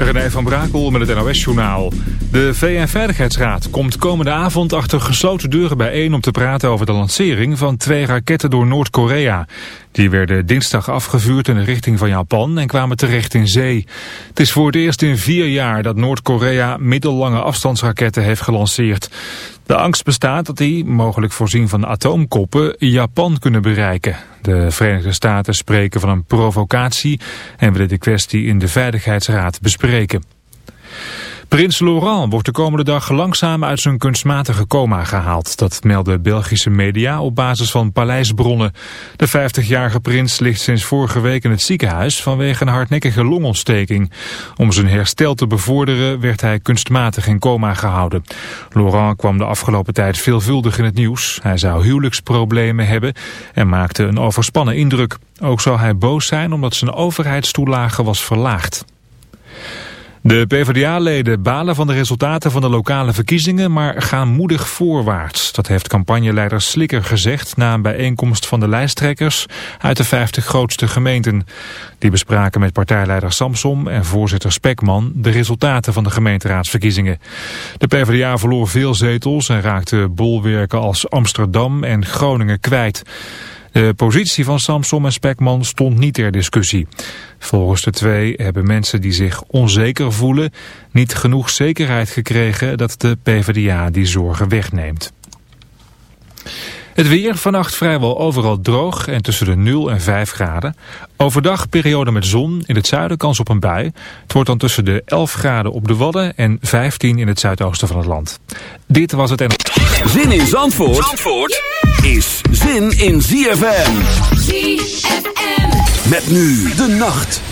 René van Brakel met het NOS-journaal. De VN-veiligheidsraad komt komende avond achter gesloten deuren bijeen... om te praten over de lancering van twee raketten door Noord-Korea. Die werden dinsdag afgevuurd in de richting van Japan en kwamen terecht in zee. Het is voor het eerst in vier jaar dat Noord-Korea middellange afstandsraketten heeft gelanceerd. De angst bestaat dat die, mogelijk voorzien van atoomkoppen, Japan kunnen bereiken. De Verenigde Staten spreken van een provocatie en willen de kwestie in de Veiligheidsraad bespreken. Prins Laurent wordt de komende dag langzaam uit zijn kunstmatige coma gehaald. Dat melden Belgische media op basis van paleisbronnen. De 50-jarige prins ligt sinds vorige week in het ziekenhuis vanwege een hardnekkige longontsteking. Om zijn herstel te bevorderen werd hij kunstmatig in coma gehouden. Laurent kwam de afgelopen tijd veelvuldig in het nieuws. Hij zou huwelijksproblemen hebben en maakte een overspannen indruk. Ook zou hij boos zijn omdat zijn overheidstoelage was verlaagd. De PvdA-leden balen van de resultaten van de lokale verkiezingen, maar gaan moedig voorwaarts. Dat heeft campagneleider Slikker gezegd na een bijeenkomst van de lijsttrekkers uit de 50 grootste gemeenten. Die bespraken met partijleider Samsom en voorzitter Spekman de resultaten van de gemeenteraadsverkiezingen. De PvdA verloor veel zetels en raakte bolwerken als Amsterdam en Groningen kwijt. De positie van Samsom en Spekman stond niet ter discussie. Volgens de twee hebben mensen die zich onzeker voelen niet genoeg zekerheid gekregen dat de PvdA die zorgen wegneemt. Het weer vannacht vrijwel overal droog en tussen de 0 en 5 graden. Overdag periode met zon, in het zuiden kans op een bui. Het wordt dan tussen de 11 graden op de Wadden en 15 in het zuidoosten van het land. Dit was het en... Zin in Zandvoort, Zandvoort is zin in ZFM. ZFM. Met nu de nacht.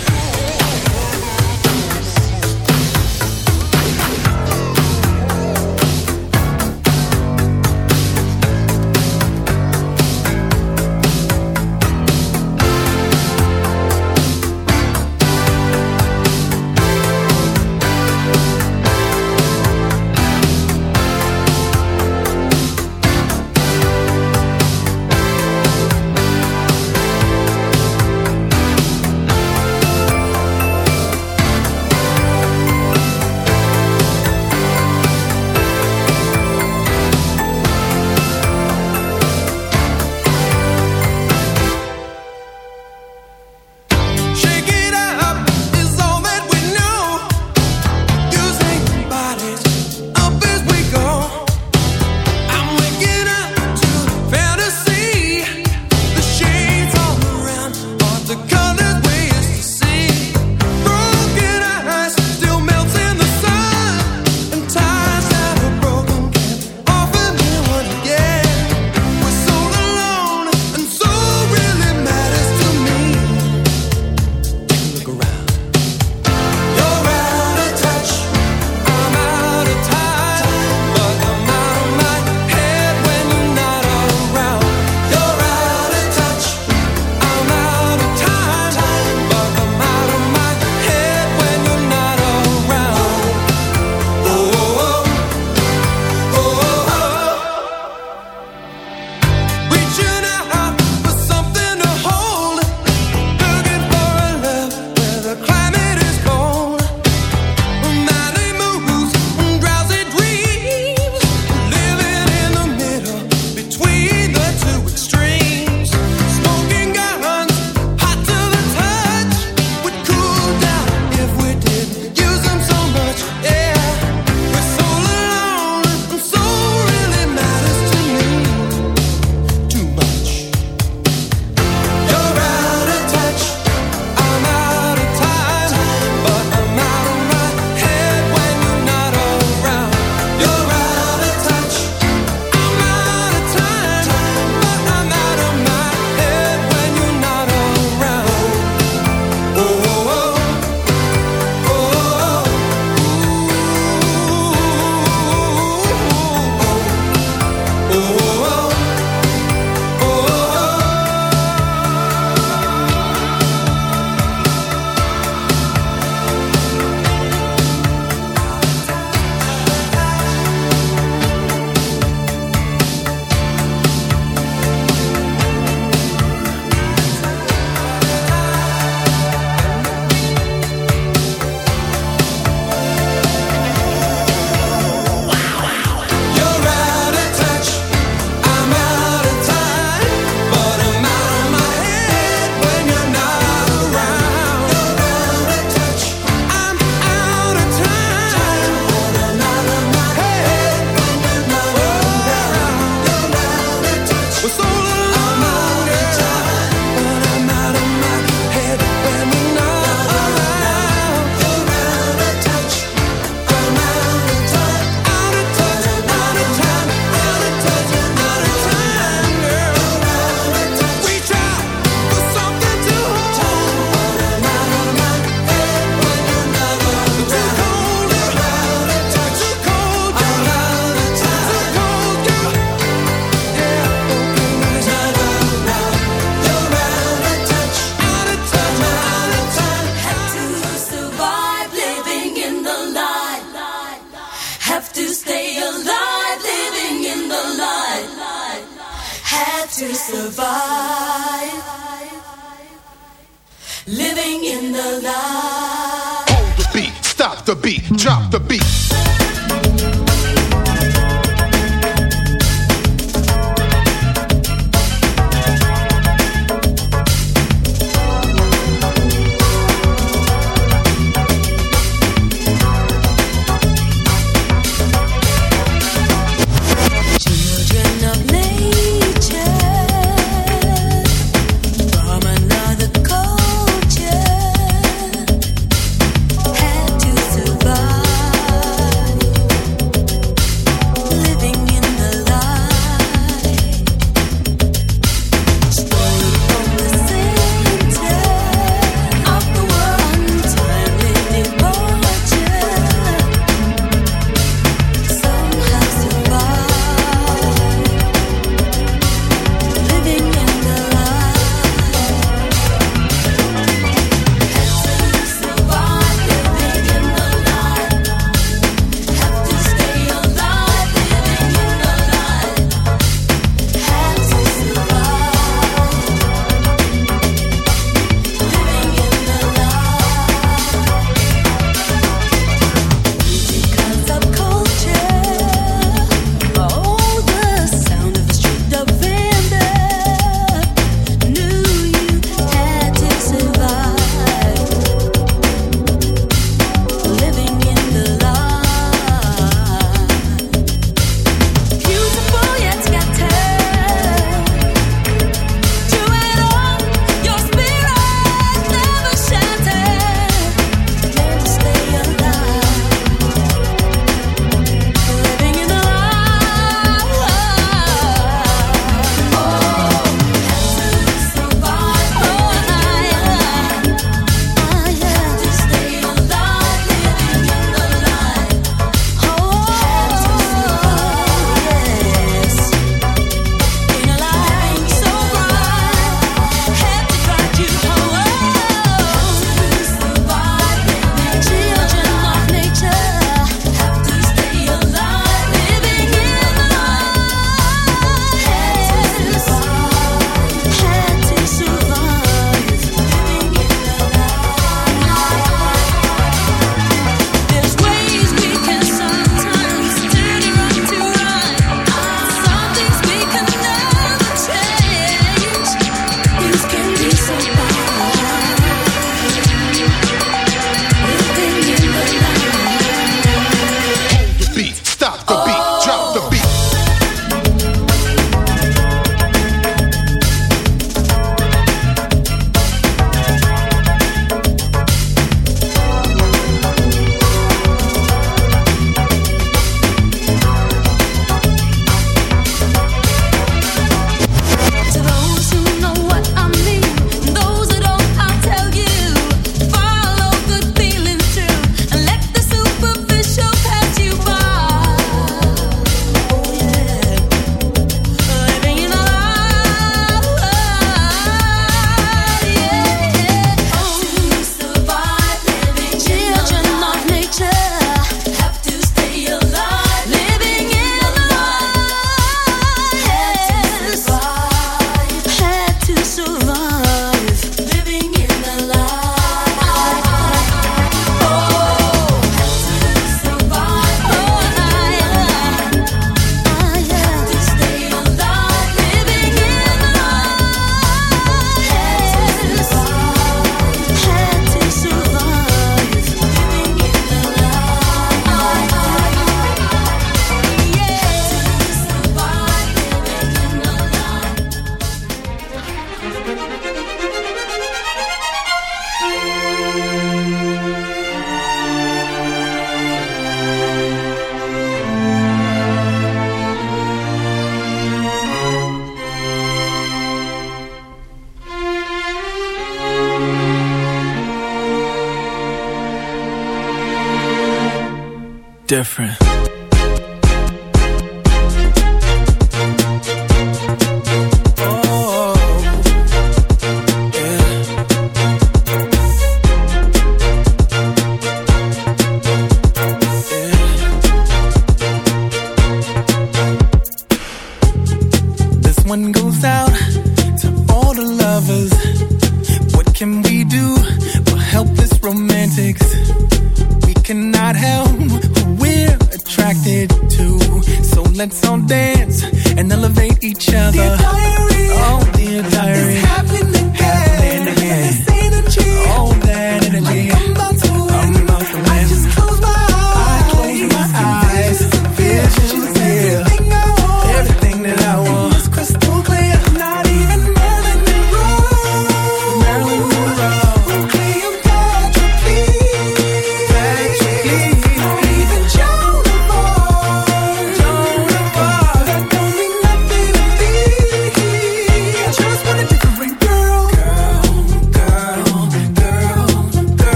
cannot help who we're attracted to. So let's all dance and elevate each other. Dear diary, oh, dear diary. it's happening.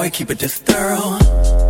boy, keep it just thorough.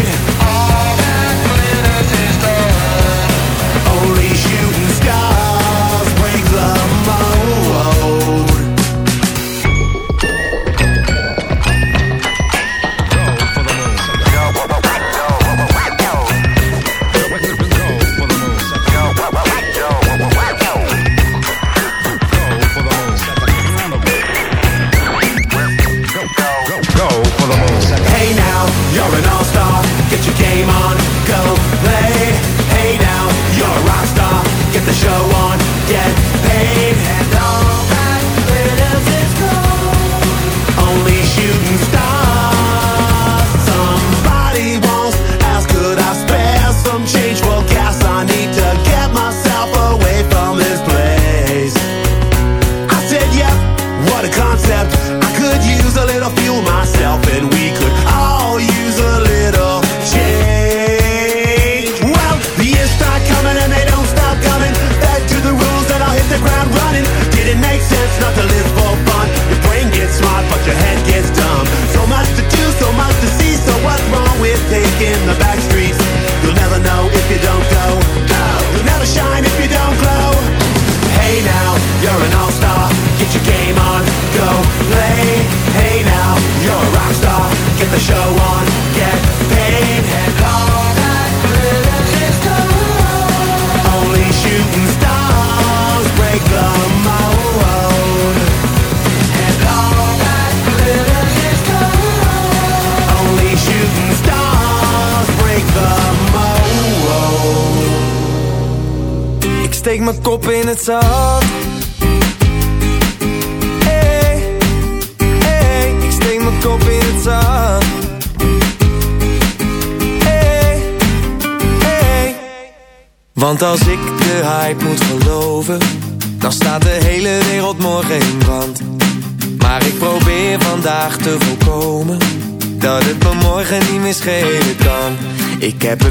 Ik heb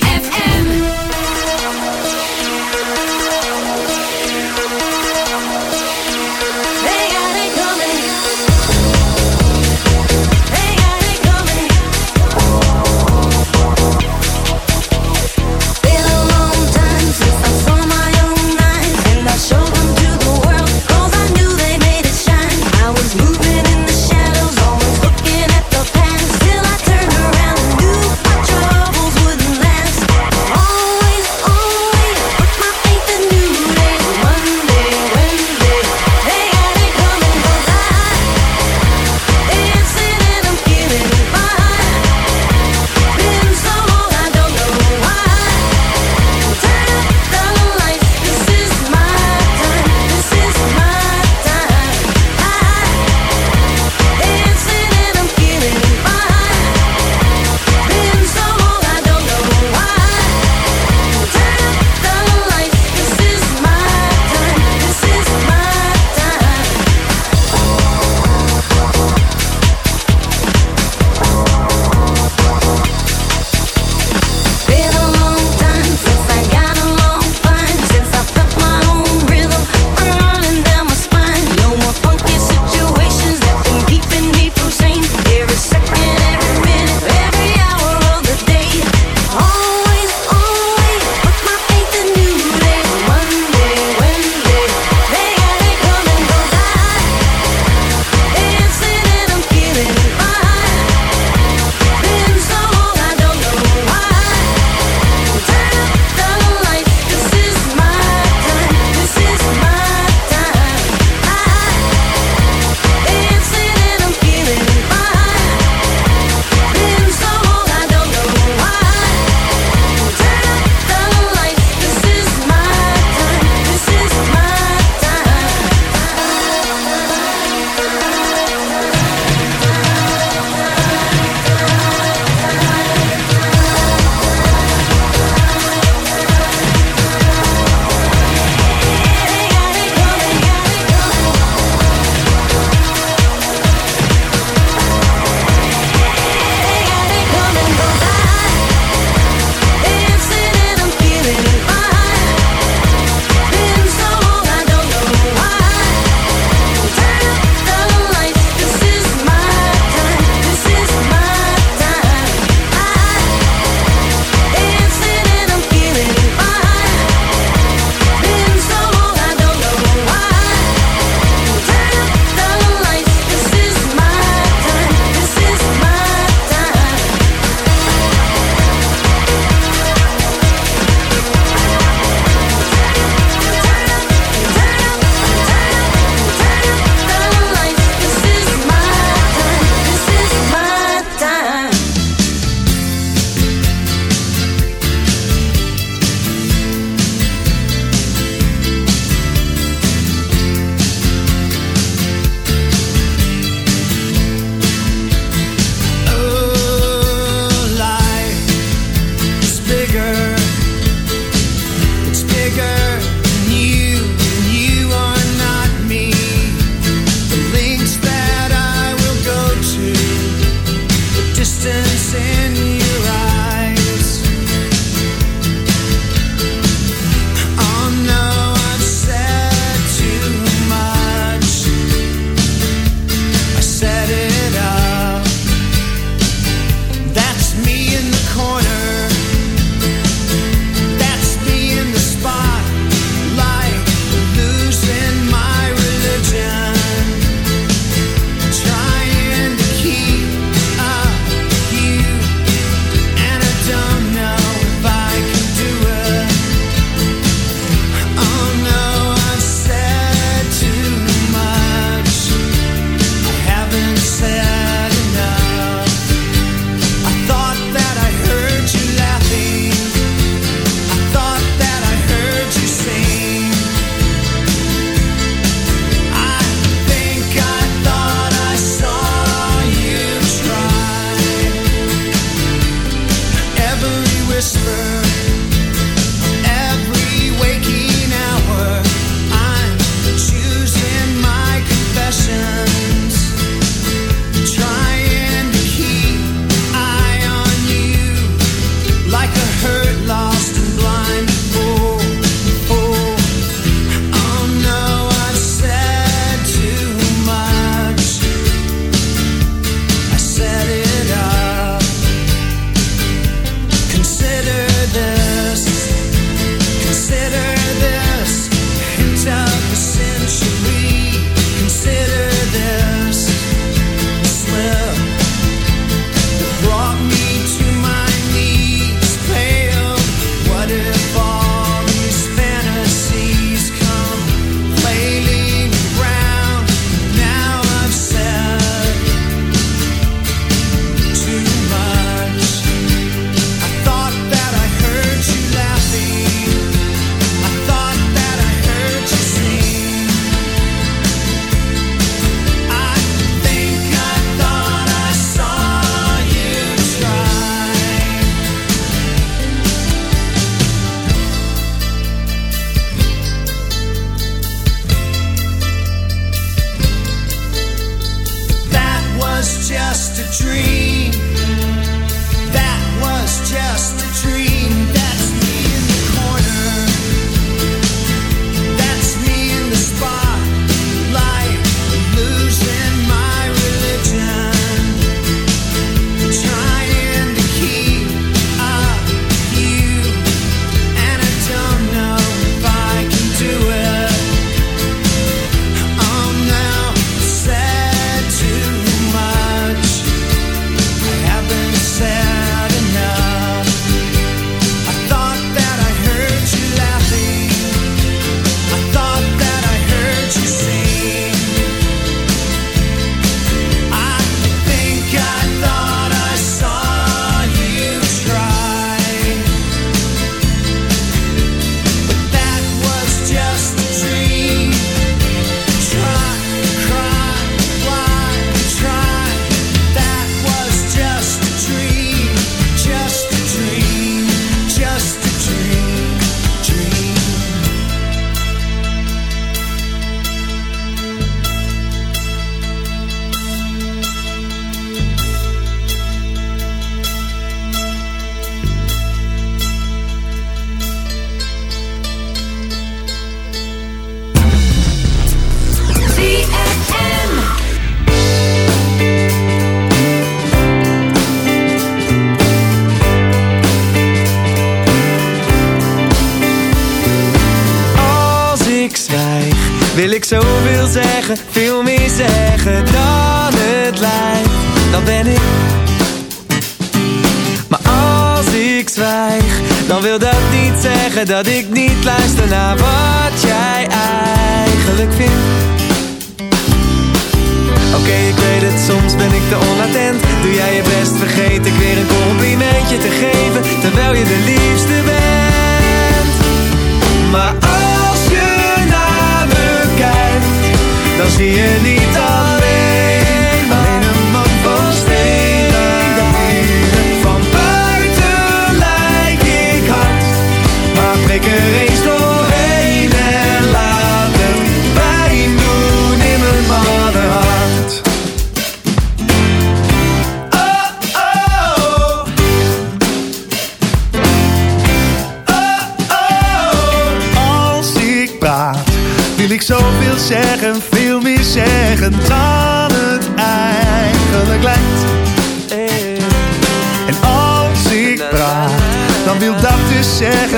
Yeah.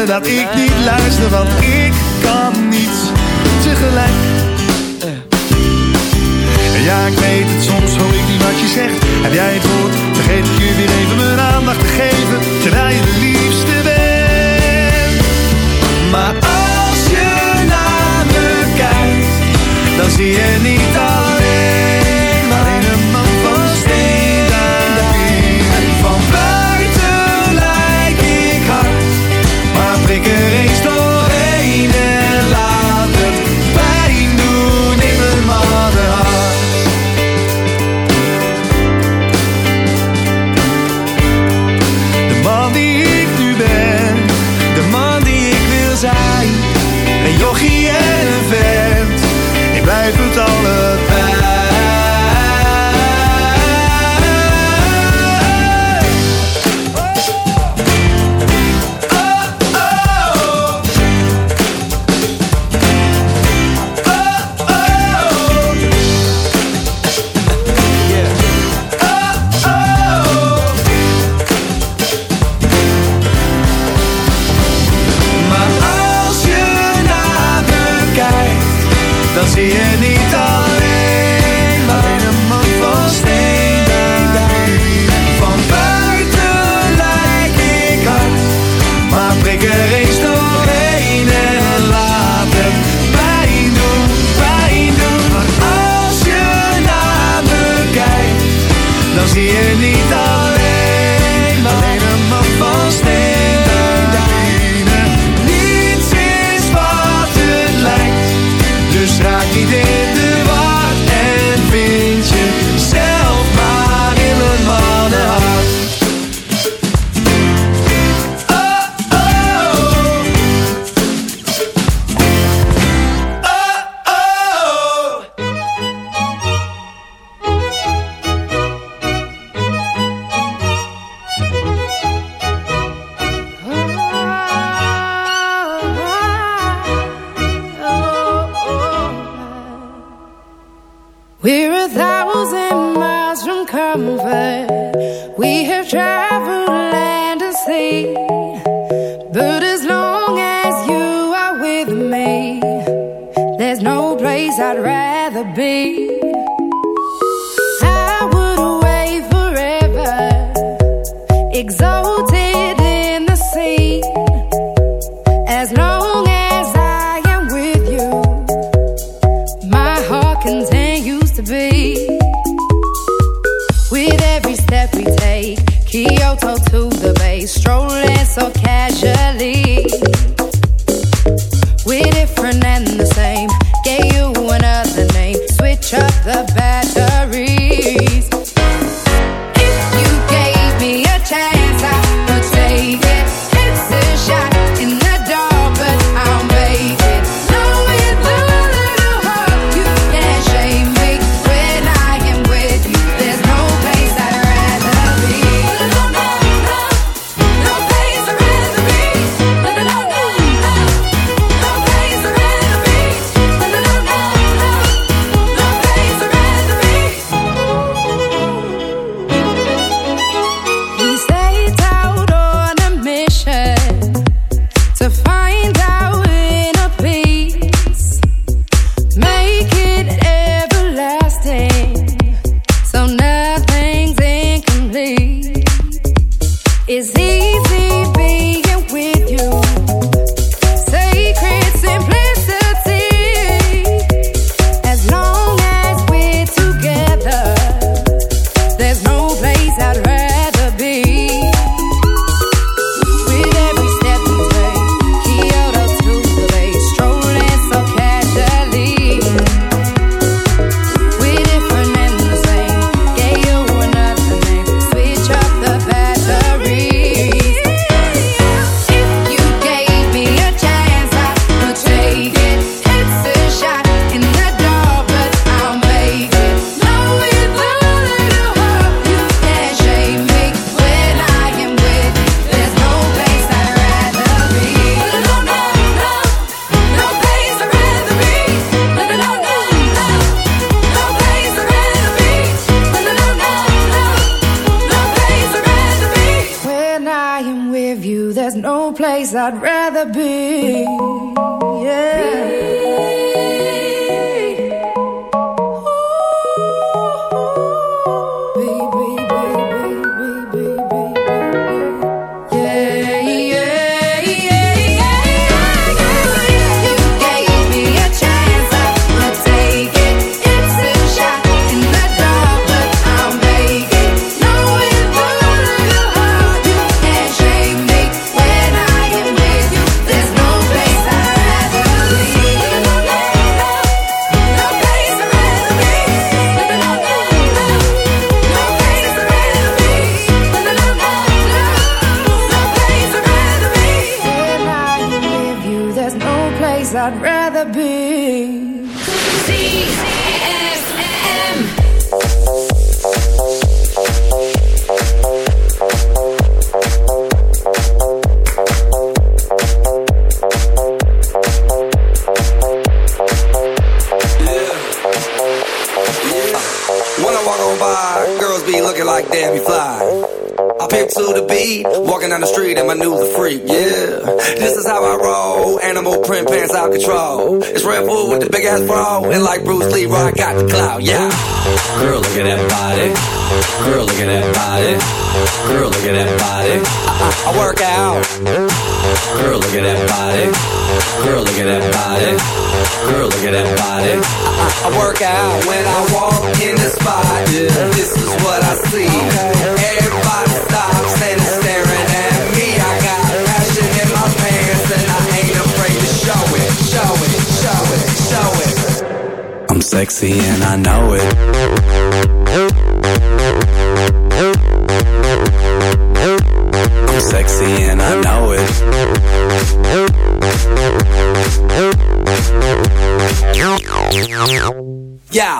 zeggen dat ik niet luister, want ik kan niets tegelijk. Eh. Ja, ik weet het, soms hoor ik niet wat je zegt. Heb jij het woord? Vergeet ik je weer even mijn aandacht te geven Yeah.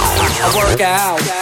I work out.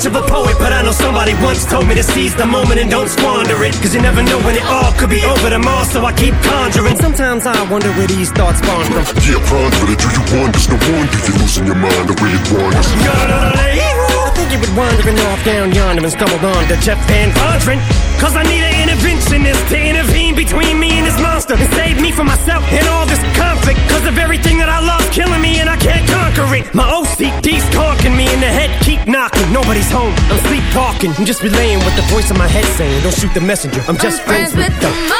much of a poet, but I know somebody once told me to seize the moment and don't squander it. Cause you never know when it all could be over tomorrow, so I keep conjuring. Sometimes I wonder where these thoughts spawn from. Yeah, ponder it. Do you wonder? No wonder you're losing your mind the way it wanders. I think you were wandering off down yonder and stumbled on to Jeff VanVonderen. Cause I need an interventionist to intervene between me and this monster and save me from myself and all this conflict. Cause of everything that I love killing me and I can't conquer it. My Home, I'm sleepwalking. I'm just relaying what the voice in my head saying. Don't shoot the messenger, I'm just I'm friends with the the.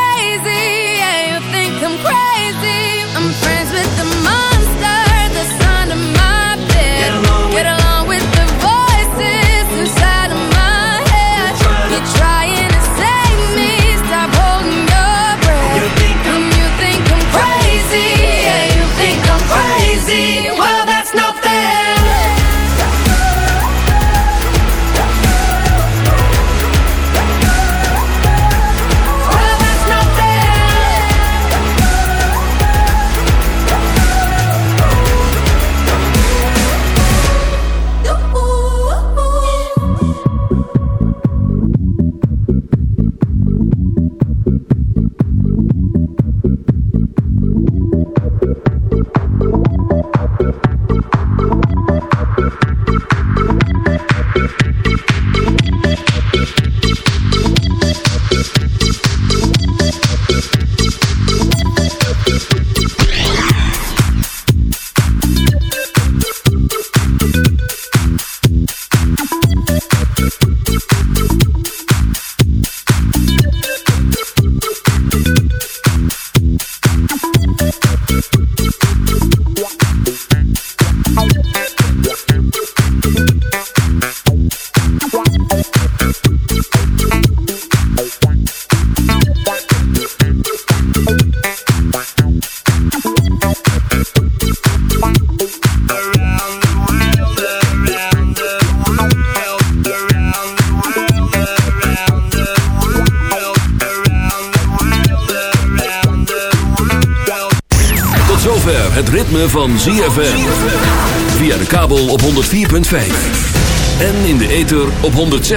106.9.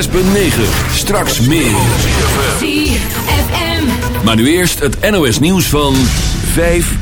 Straks meer. Maar nu eerst het NOS nieuws van 5 uur.